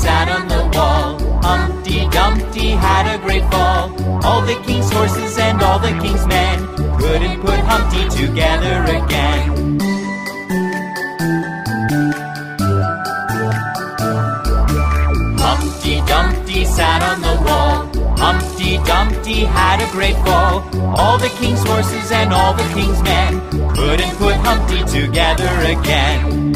Sat on the wall. Humpty Dumpty had a great fall. All the king's horses and all the king's men couldn't put Humpty together again. Humpty Dumpty sat on the wall. Humpty Dumpty had a great fall. All the king's horses and all the king's men couldn't put Humpty together again.